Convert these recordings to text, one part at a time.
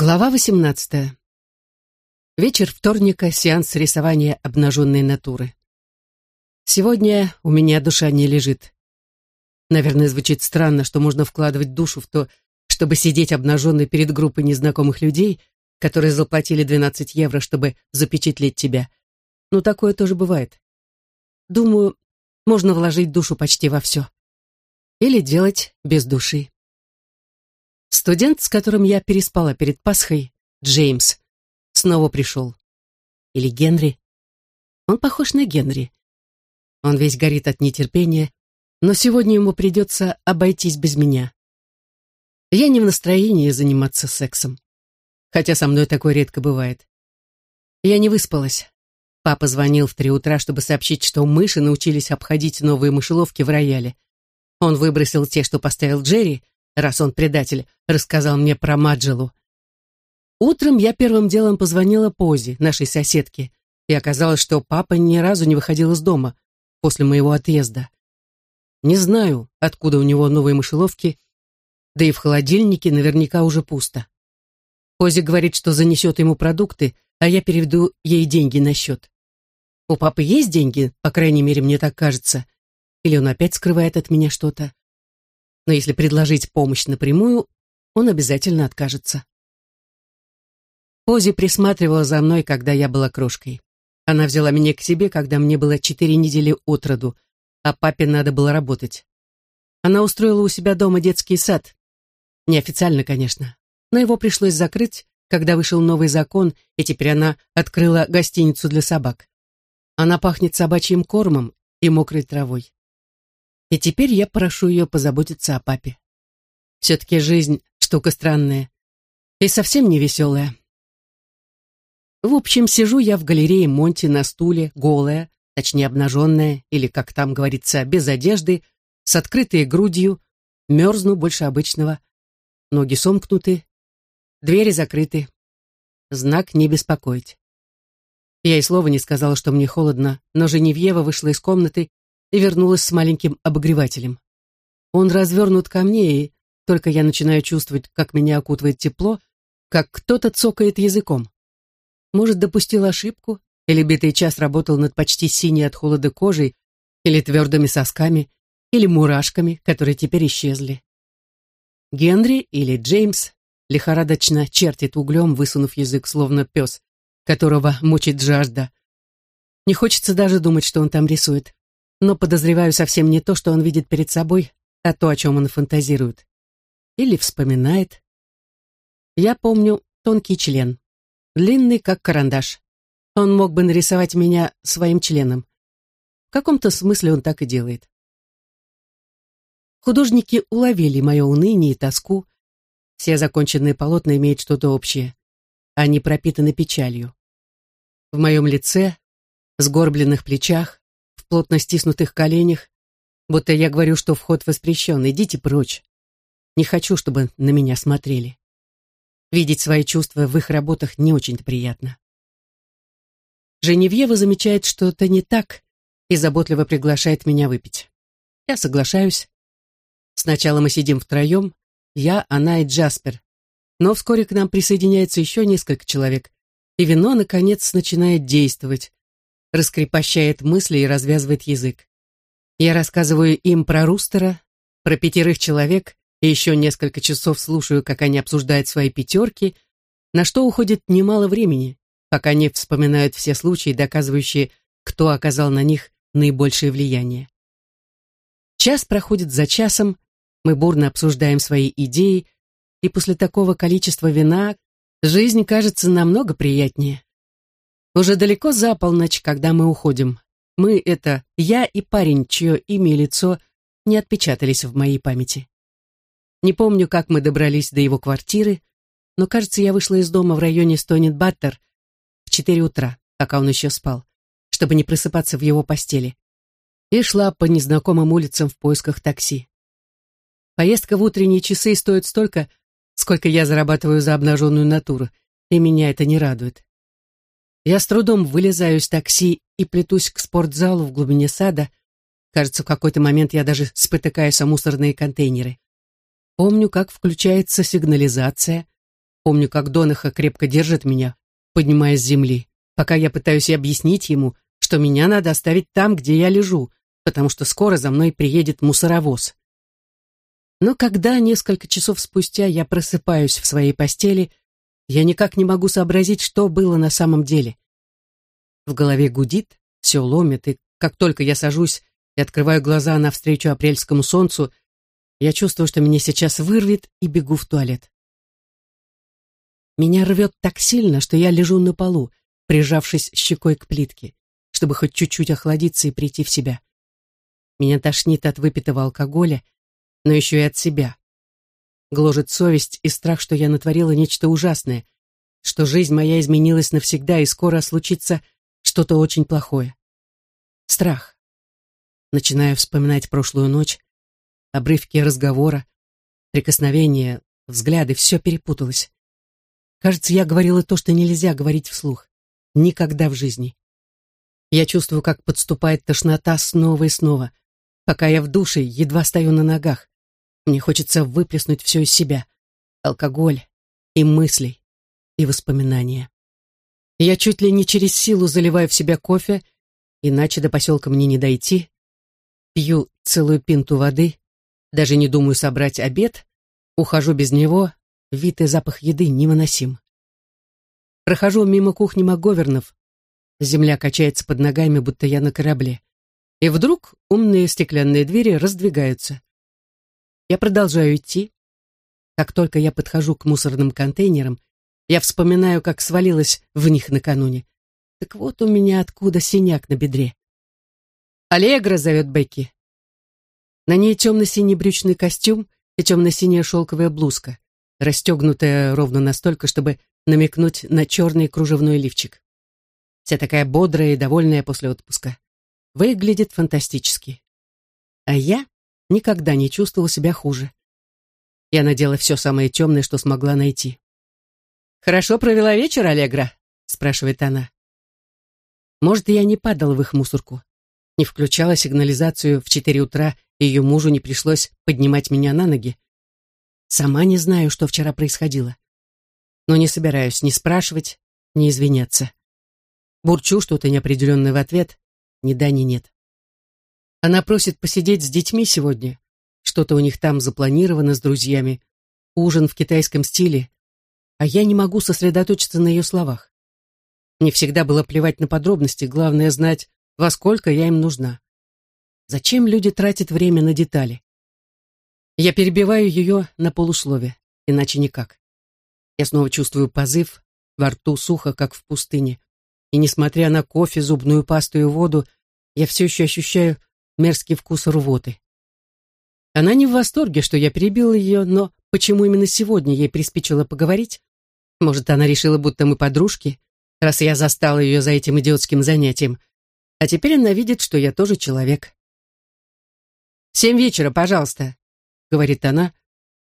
Глава 18. Вечер вторника, сеанс рисования обнаженной натуры. Сегодня у меня душа не лежит. Наверное, звучит странно, что можно вкладывать душу в то, чтобы сидеть обнаженной перед группой незнакомых людей, которые заплатили 12 евро, чтобы запечатлеть тебя. Но такое тоже бывает. Думаю, можно вложить душу почти во все. Или делать без души. Студент, с которым я переспала перед Пасхой, Джеймс, снова пришел. Или Генри. Он похож на Генри. Он весь горит от нетерпения, но сегодня ему придется обойтись без меня. Я не в настроении заниматься сексом, хотя со мной такое редко бывает. Я не выспалась. Папа звонил в три утра, чтобы сообщить, что мыши научились обходить новые мышеловки в рояле. Он выбросил те, что поставил Джерри, раз он предатель, рассказал мне про Маджилу. Утром я первым делом позвонила Пози, нашей соседке, и оказалось, что папа ни разу не выходил из дома после моего отъезда. Не знаю, откуда у него новые мышеловки, да и в холодильнике наверняка уже пусто. Пози говорит, что занесет ему продукты, а я переведу ей деньги на счет. У папы есть деньги, по крайней мере, мне так кажется. Или он опять скрывает от меня что-то но если предложить помощь напрямую, он обязательно откажется. Пози присматривала за мной, когда я была крошкой. Она взяла меня к себе, когда мне было четыре недели от роду, а папе надо было работать. Она устроила у себя дома детский сад. Неофициально, конечно, но его пришлось закрыть, когда вышел новый закон, и теперь она открыла гостиницу для собак. Она пахнет собачьим кормом и мокрой травой. И теперь я прошу ее позаботиться о папе. Все-таки жизнь штука странная и совсем не веселая. В общем, сижу я в галерее Монти на стуле, голая, точнее обнаженная, или, как там говорится, без одежды, с открытой грудью, мерзну больше обычного. Ноги сомкнуты, двери закрыты. Знак «не беспокоить». Я и слова не сказала, что мне холодно, но Женевьева вышла из комнаты и вернулась с маленьким обогревателем. Он развернут ко мне, и только я начинаю чувствовать, как меня окутывает тепло, как кто-то цокает языком. Может, допустил ошибку, или битый час работал над почти синей от холода кожей, или твердыми сосками, или мурашками, которые теперь исчезли. Генри или Джеймс лихорадочно чертит углем, высунув язык, словно пес, которого мучит жажда. Не хочется даже думать, что он там рисует но подозреваю совсем не то, что он видит перед собой, а то, о чем он фантазирует. Или вспоминает. Я помню тонкий член, длинный, как карандаш. Он мог бы нарисовать меня своим членом. В каком-то смысле он так и делает. Художники уловили мое уныние и тоску. Все законченные полотна имеют что-то общее. Они пропитаны печалью. В моем лице, сгорбленных плечах, плотно стиснутых коленях, будто я говорю, что вход воспрещен, идите прочь. Не хочу, чтобы на меня смотрели. Видеть свои чувства в их работах не очень-то приятно. Женевьева замечает что-то не так и заботливо приглашает меня выпить. Я соглашаюсь. Сначала мы сидим втроем, я, она и Джаспер. Но вскоре к нам присоединяется еще несколько человек, и вино, наконец, начинает действовать, раскрепощает мысли и развязывает язык. Я рассказываю им про Рустера, про пятерых человек, и еще несколько часов слушаю, как они обсуждают свои пятерки, на что уходит немало времени, пока они вспоминают все случаи, доказывающие, кто оказал на них наибольшее влияние. Час проходит за часом, мы бурно обсуждаем свои идеи, и после такого количества вина жизнь кажется намного приятнее. Уже далеко за полночь, когда мы уходим. Мы — это я и парень, чье имя и лицо не отпечатались в моей памяти. Не помню, как мы добрались до его квартиры, но, кажется, я вышла из дома в районе Стонет-Баттер в четыре утра, пока он еще спал, чтобы не просыпаться в его постели, и шла по незнакомым улицам в поисках такси. Поездка в утренние часы стоит столько, сколько я зарабатываю за обнаженную натуру, и меня это не радует. Я с трудом вылезаю из такси и плетусь к спортзалу в глубине сада. Кажется, в какой-то момент я даже спотыкаюсь о мусорные контейнеры. Помню, как включается сигнализация. Помню, как Донаха крепко держит меня, поднимая с земли, пока я пытаюсь объяснить ему, что меня надо оставить там, где я лежу, потому что скоро за мной приедет мусоровоз. Но когда несколько часов спустя я просыпаюсь в своей постели, я никак не могу сообразить, что было на самом деле. В голове гудит, все ломит, и как только я сажусь и открываю глаза навстречу апрельскому солнцу, я чувствую, что меня сейчас вырвет и бегу в туалет. Меня рвет так сильно, что я лежу на полу, прижавшись щекой к плитке, чтобы хоть чуть-чуть охладиться и прийти в себя. Меня тошнит от выпитого алкоголя, но еще и от себя. Гложет совесть и страх, что я натворила нечто ужасное, что жизнь моя изменилась навсегда и скоро случится что-то очень плохое. Страх. Начинаю вспоминать прошлую ночь, обрывки разговора, прикосновения, взгляды, все перепуталось. Кажется, я говорила то, что нельзя говорить вслух. Никогда в жизни. Я чувствую, как подступает тошнота снова и снова, пока я в душе едва стою на ногах. Мне хочется выплеснуть все из себя. Алкоголь и мысли, и воспоминания. Я чуть ли не через силу заливаю в себя кофе, иначе до поселка мне не дойти. Пью целую пинту воды, даже не думаю собрать обед, ухожу без него, Вид и запах еды невыносим. Прохожу мимо кухни Маговернов. Земля качается под ногами, будто я на корабле. И вдруг умные стеклянные двери раздвигаются. Я продолжаю идти. Как только я подхожу к мусорным контейнерам, я вспоминаю, как свалилась в них накануне. Так вот у меня откуда синяк на бедре. «Аллегра!» — зовет Бекки. На ней темно-синий брючный костюм и темно-синяя шелковая блузка расстегнутая ровно настолько, чтобы намекнуть на черный кружевной лифчик. Вся такая бодрая и довольная после отпуска. Выглядит фантастически. А я никогда не чувствовала себя хуже. Я надела все самое темное, что смогла найти. «Хорошо провела вечер, Аллегра?» — спрашивает она. Может, я не падала в их мусорку, не включала сигнализацию в четыре утра, и ее мужу не пришлось поднимать меня на ноги. Сама не знаю, что вчера происходило. Но не собираюсь ни спрашивать, ни извиняться. Бурчу что-то неопределенное в ответ, ни да, ни нет. Она просит посидеть с детьми сегодня. Что-то у них там запланировано с друзьями. Ужин в китайском стиле. А я не могу сосредоточиться на ее словах. Мне всегда было плевать на подробности, главное знать, во сколько я им нужна. Зачем люди тратят время на детали? Я перебиваю ее на полуслове, иначе никак. Я снова чувствую позыв, во рту сухо, как в пустыне. И несмотря на кофе, зубную пасту и воду, я все еще ощущаю мерзкий вкус рвоты. Она не в восторге, что я перебила ее, но почему именно сегодня ей приспичило поговорить? Может, она решила, будто мы подружки, раз я застала ее за этим идиотским занятием. А теперь она видит, что я тоже человек. «Семь вечера, пожалуйста», — говорит она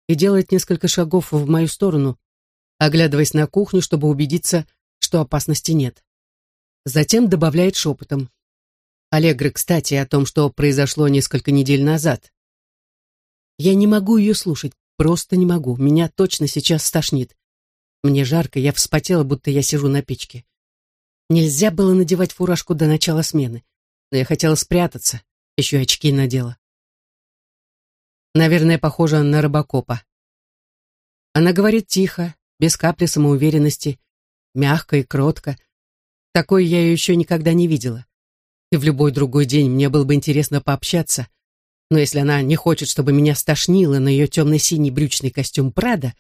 и делает несколько шагов в мою сторону, оглядываясь на кухню, чтобы убедиться, что опасности нет. Затем добавляет шепотом. Аллегры, кстати, о том, что произошло несколько недель назад. Я не могу ее слушать, просто не могу. Меня точно сейчас стошнит. Мне жарко, я вспотела, будто я сижу на печке. Нельзя было надевать фуражку до начала смены, но я хотела спрятаться, еще очки надела. Наверное, похожа на рыбакопа. Она говорит тихо, без капли самоуверенности, мягко и кротко. Такой я ее еще никогда не видела. И в любой другой день мне было бы интересно пообщаться. Но если она не хочет, чтобы меня стошнило на ее темно-синий брючный костюм Прада,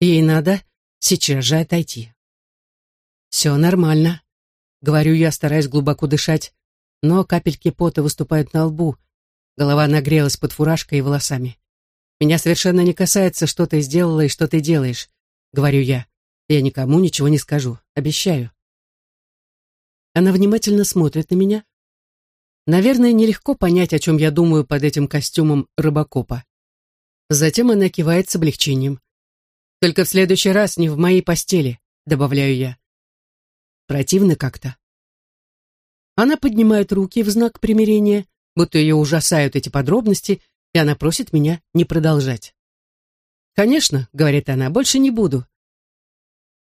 ей надо сейчас же отойти. «Все нормально», — говорю я, стараясь глубоко дышать, но капельки пота выступают на лбу, Голова нагрелась под фуражкой и волосами. «Меня совершенно не касается, что ты сделала и что ты делаешь», — говорю я. «Я никому ничего не скажу, обещаю». Она внимательно смотрит на меня. Наверное, нелегко понять, о чем я думаю под этим костюмом рыбакопа. Затем она кивает с облегчением. «Только в следующий раз не в моей постели», — добавляю я. Противно как-то. Она поднимает руки в знак примирения, будто ее ужасают эти подробности, и она просит меня не продолжать. «Конечно», — говорит она, — «больше не буду».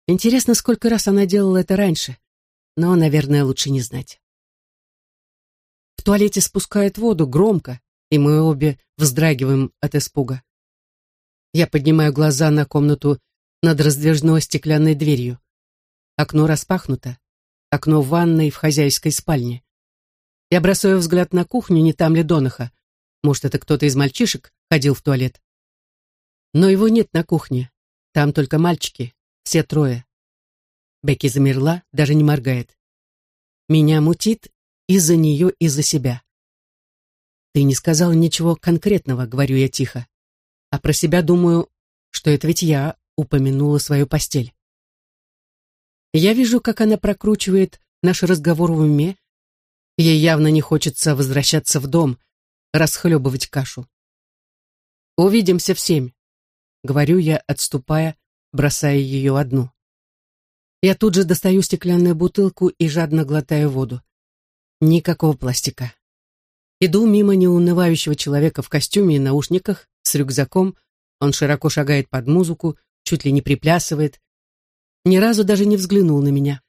Интересно, сколько раз она делала это раньше, но, наверное, лучше не знать. В туалете спускает воду громко, и мы обе вздрагиваем от испуга. Я поднимаю глаза на комнату над раздвижной стеклянной дверью. Окно распахнуто. Окно в ванной в хозяйской спальне. Я бросаю взгляд на кухню, не там ли Донаха. Может, это кто-то из мальчишек ходил в туалет. Но его нет на кухне. Там только мальчики, все трое. Бекки замерла, даже не моргает. Меня мутит из-за нее и за себя. «Ты не сказала ничего конкретного», — говорю я тихо. А про себя думаю, что это ведь я упомянула свою постель. Я вижу, как она прокручивает наш разговор в уме. Ей явно не хочется возвращаться в дом, расхлебывать кашу. «Увидимся в семь», — говорю я, отступая, бросая ее одну. Я тут же достаю стеклянную бутылку и жадно глотаю воду. Никакого пластика. Иду мимо неунывающего человека в костюме и наушниках с рюкзаком. Он широко шагает под музыку, чуть ли не приплясывает. Ни разу даже не взглянул на меня.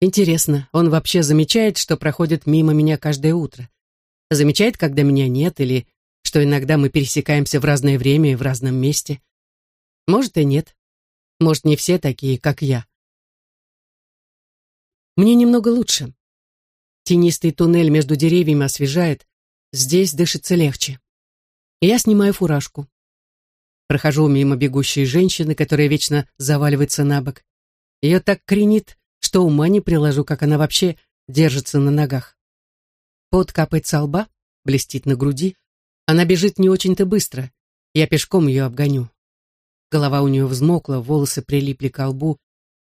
Интересно, он вообще замечает, что проходит мимо меня каждое утро? Замечает, когда меня нет, или что иногда мы пересекаемся в разное время и в разном месте? Может и нет. Может, не все такие, как я. Мне немного лучше. Тенистый туннель между деревьями освежает, здесь дышится легче. Я снимаю фуражку. Прохожу мимо бегущей женщины, которая вечно заваливается на бок. Ее так кренит, что ума не приложу, как она вообще держится на ногах. Пот капает со лба, блестит на груди. Она бежит не очень-то быстро. Я пешком ее обгоню. Голова у нее взмокла, волосы прилипли к лбу,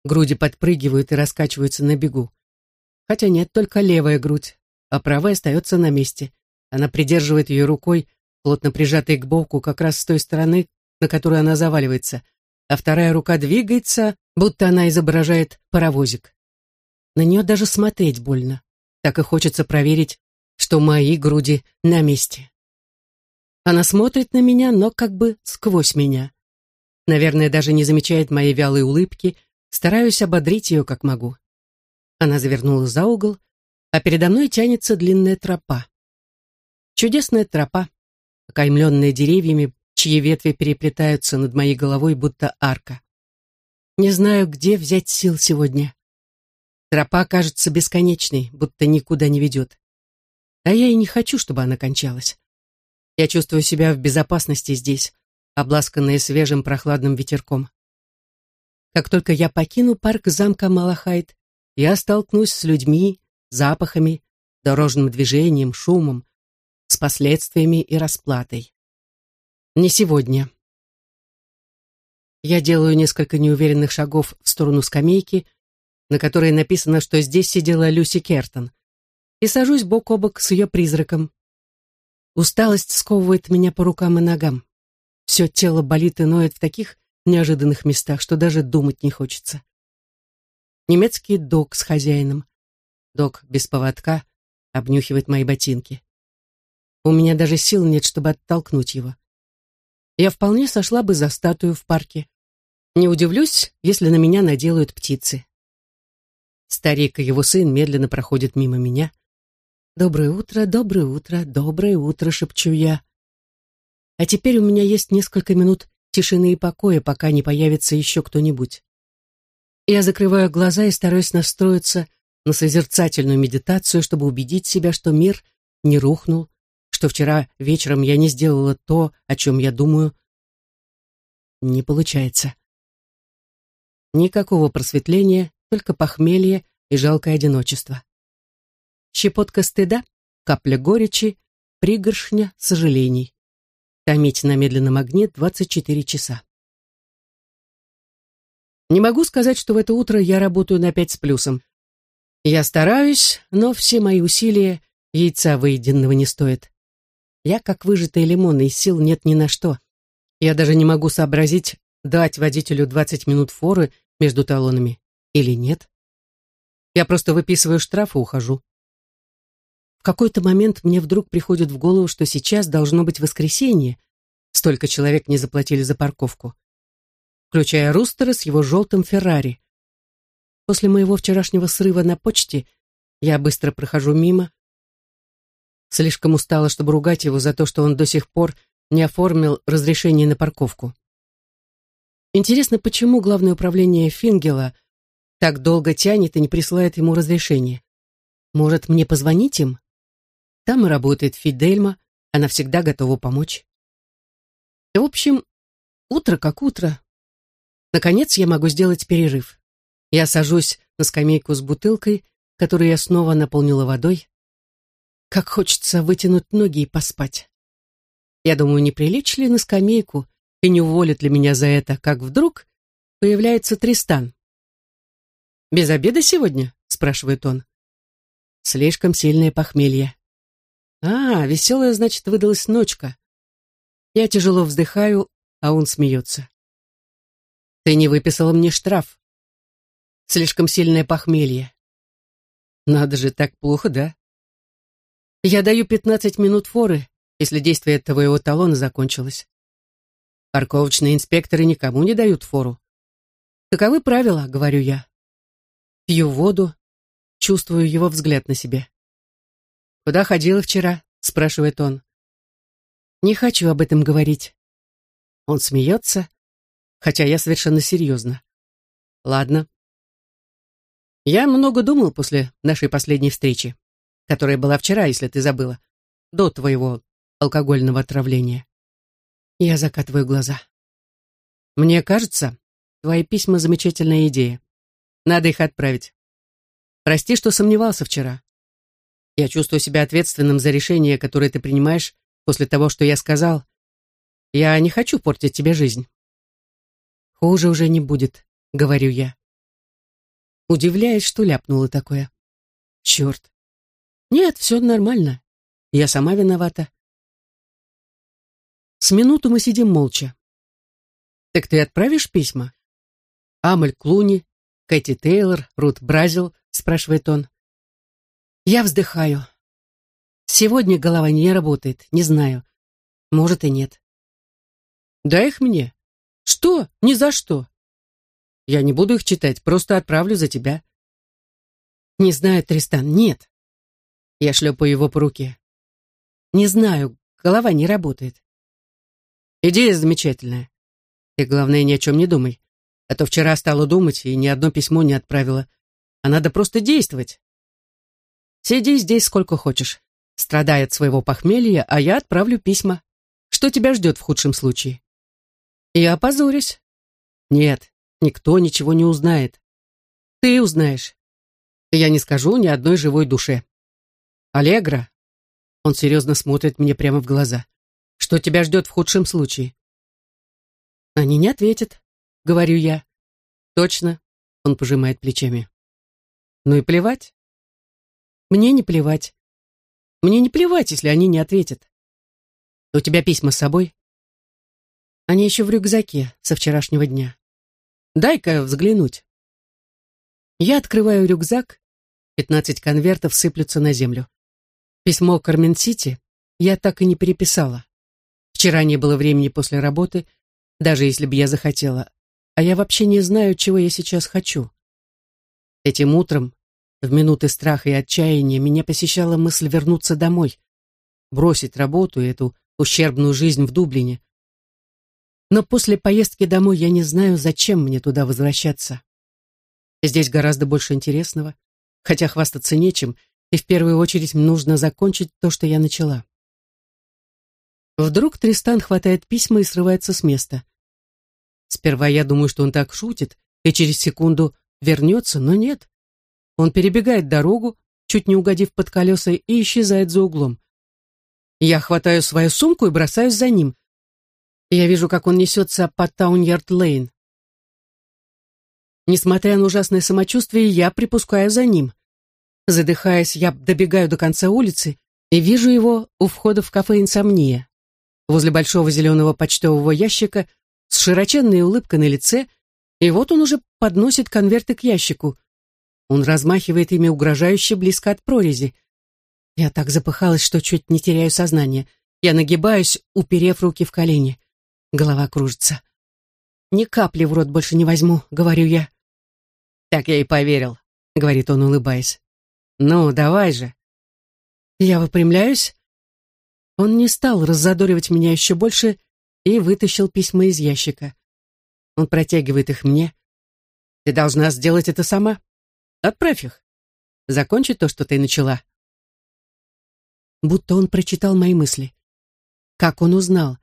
груди подпрыгивают и раскачиваются на бегу. Хотя нет, только левая грудь, а правая остается на месте. Она придерживает ее рукой, плотно прижатой к боку, как раз с той стороны, на которую она заваливается, а вторая рука двигается, будто она изображает паровозик. На нее даже смотреть больно. Так и хочется проверить, что мои груди на месте. Она смотрит на меня, но как бы сквозь меня. Наверное, даже не замечает моей вялой улыбки, стараюсь ободрить ее, как могу. Она завернула за угол, а передо мной тянется длинная тропа. Чудесная тропа, окаймленная деревьями, чьи ветви переплетаются над моей головой, будто арка. Не знаю, где взять сил сегодня. Тропа кажется бесконечной, будто никуда не ведет. А я и не хочу, чтобы она кончалась. Я чувствую себя в безопасности здесь, обласканная свежим прохладным ветерком. Как только я покину парк замка Малахайт, я столкнусь с людьми, запахами, дорожным движением, шумом, с последствиями и расплатой. Не сегодня. Я делаю несколько неуверенных шагов в сторону скамейки, на которой написано, что здесь сидела Люси Кертон, и сажусь бок о бок с ее призраком. Усталость сковывает меня по рукам и ногам. Все тело болит и ноет в таких неожиданных местах, что даже думать не хочется немецкий дог с хозяином. Дог без поводка обнюхивает мои ботинки. У меня даже сил нет, чтобы оттолкнуть его. Я вполне сошла бы за статую в парке. Не удивлюсь, если на меня наделают птицы. Старик и его сын медленно проходят мимо меня. «Доброе утро, доброе утро, доброе утро», — шепчу я. А теперь у меня есть несколько минут тишины и покоя, пока не появится еще кто-нибудь. Я закрываю глаза и стараюсь настроиться на созерцательную медитацию, чтобы убедить себя, что мир не рухнул, что вчера вечером я не сделала то, о чем я думаю. Не получается. Никакого просветления, только похмелье и жалкое одиночество. Щепотка стыда, капля горечи, пригоршня сожалений. Томить на медленном огне 24 часа. Не могу сказать, что в это утро я работаю на пять с плюсом. Я стараюсь, но все мои усилия яйца выеденного не стоят. Я как выжатый лимон, и сил нет ни на что. Я даже не могу сообразить, дать водителю 20 минут форы между талонами или нет. Я просто выписываю штраф и ухожу. В какой-то момент мне вдруг приходит в голову, что сейчас должно быть воскресенье. Столько человек не заплатили за парковку. Включая Рустера с его желтым Феррари. После моего вчерашнего срыва на почте я быстро прохожу мимо. Слишком устала, чтобы ругать его за то, что он до сих пор не оформил разрешение на парковку. Интересно, почему главное управление Фингела так долго тянет и не присылает ему разрешение? Может, мне позвонить им? Там и работает Фидельма, она всегда готова помочь. В общем, утро как утро. Наконец я могу сделать перерыв. Я сажусь на скамейку с бутылкой, которую я снова наполнила водой. Как хочется вытянуть ноги и поспать. Я думаю, не прилечь ли на скамейку и не уволят ли меня за это, как вдруг появляется Тристан. «Без обеда сегодня?» — спрашивает он. «Слишком сильное похмелье». «А, веселая, значит, выдалась ночка». Я тяжело вздыхаю, а он смеется. «Ты не выписала мне штраф. Слишком сильное похмелье». «Надо же, так плохо, да?» «Я даю пятнадцать минут форы, если действие твоего талона закончилось. Парковочные инспекторы никому не дают фору. Таковы правила, говорю я. Пью воду, чувствую его взгляд на себе. «Куда ходила вчера?» — спрашивает он. «Не хочу об этом говорить». Он смеется, хотя я совершенно серьезно. «Ладно». Я много думал после нашей последней встречи, которая была вчера, если ты забыла, до твоего алкогольного отравления. Я закатываю глаза. Мне кажется, твои письма — замечательная идея. Надо их отправить. Прости, что сомневался вчера. Я чувствую себя ответственным за решение, которое ты принимаешь после того, что я сказал. Я не хочу портить тебе жизнь. Хуже уже не будет, говорю я. Удивляюсь, что ляпнула такое. Черт. Нет, все нормально. Я сама виновата. С минуту мы сидим молча. «Так ты отправишь письма?» «Амаль Клуни, Кэти Тейлор, Рут Бразил?» — спрашивает он. Я вздыхаю. Сегодня голова не работает, не знаю. Может и нет. Дай их мне. Что? Ни за что. Я не буду их читать, просто отправлю за тебя. Не знаю, Тристан, нет. Я шлепаю его по руке. Не знаю, голова не работает. Идея замечательная. Ты, главное, ни о чем не думай. А то вчера стала думать и ни одно письмо не отправила. А надо просто действовать. Сиди здесь сколько хочешь. Страдай от своего похмелья, а я отправлю письма. Что тебя ждет в худшем случае? Я опозорюсь. Нет, никто ничего не узнает. Ты узнаешь. Я не скажу ни одной живой душе. Аллегра. Он серьезно смотрит мне прямо в глаза. Что тебя ждет в худшем случае? Они не ответят, говорю я. Точно, он пожимает плечами. Ну и плевать. Мне не плевать. Мне не плевать, если они не ответят. У тебя письма с собой? Они еще в рюкзаке со вчерашнего дня. Дай-ка взглянуть. Я открываю рюкзак, пятнадцать конвертов сыплются на землю. Письмо Кармен-Сити я так и не переписала. Вчера не было времени после работы, даже если бы я захотела. А я вообще не знаю, чего я сейчас хочу. Этим утром, в минуты страха и отчаяния, меня посещала мысль вернуться домой, бросить работу и эту ущербную жизнь в Дублине. Но после поездки домой я не знаю, зачем мне туда возвращаться. Здесь гораздо больше интересного, хотя хвастаться нечем, и в первую очередь нужно закончить то, что я начала. Вдруг Тристан хватает письма и срывается с места. Сперва я думаю, что он так шутит, и через секунду вернется, но нет. Он перебегает дорогу, чуть не угодив под колеса, и исчезает за углом. Я хватаю свою сумку и бросаюсь за ним. Я вижу, как он несется по Тауньярд-Лейн. Несмотря на ужасное самочувствие, я припускаю за ним. Задыхаясь, я добегаю до конца улицы и вижу его у входа в кафе «Инсомния» возле большого зеленого почтового ящика с широченной улыбкой на лице, и вот он уже подносит конверты к ящику. Он размахивает ими угрожающе близко от прорези. Я так запыхалась, что чуть не теряю сознание. Я нагибаюсь, уперев руки в колени. Голова кружится. Ни капли в рот больше не возьму, говорю я. Так я и поверил, говорит он, улыбаясь. Ну, давай же. Я выпрямляюсь. Он не стал раззадоривать меня еще больше и вытащил письма из ящика. Он протягивает их мне. Ты должна сделать это сама. Отправь их. Закончи то, что ты начала. Будто он прочитал мои мысли. Как он узнал?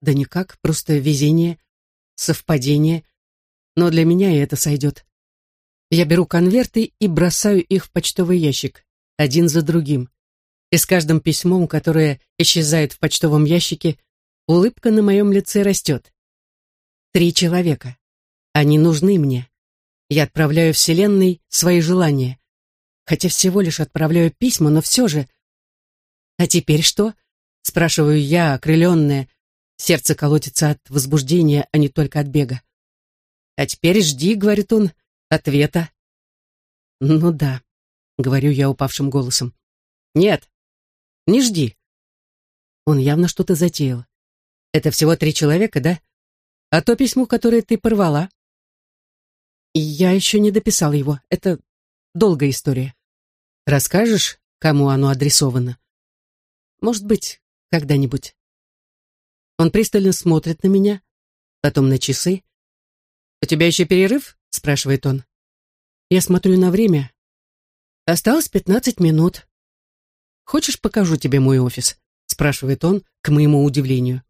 Да никак, просто везение, совпадение. Но для меня и это сойдет. Я беру конверты и бросаю их в почтовый ящик, один за другим. И с каждым письмом, которое исчезает в почтовом ящике, улыбка на моем лице растет. Три человека. Они нужны мне. Я отправляю Вселенной свои желания. Хотя всего лишь отправляю письма, но все же... А теперь что? Спрашиваю я, окрыленная. Сердце колотится от возбуждения, а не только от бега. А теперь жди, говорит он, ответа. Ну да, говорю я упавшим голосом. Нет, не жди. Он явно что-то затеял. Это всего три человека, да? А то письмо, которое ты порвала? Я еще не дописал его. Это долгая история. Расскажешь, кому оно адресовано? Может быть, когда-нибудь. Он пристально смотрит на меня, потом на часы. «У тебя еще перерыв?» — спрашивает он. Я смотрю на время. Осталось пятнадцать минут. «Хочешь, покажу тебе мой офис?» — спрашивает он, к моему удивлению.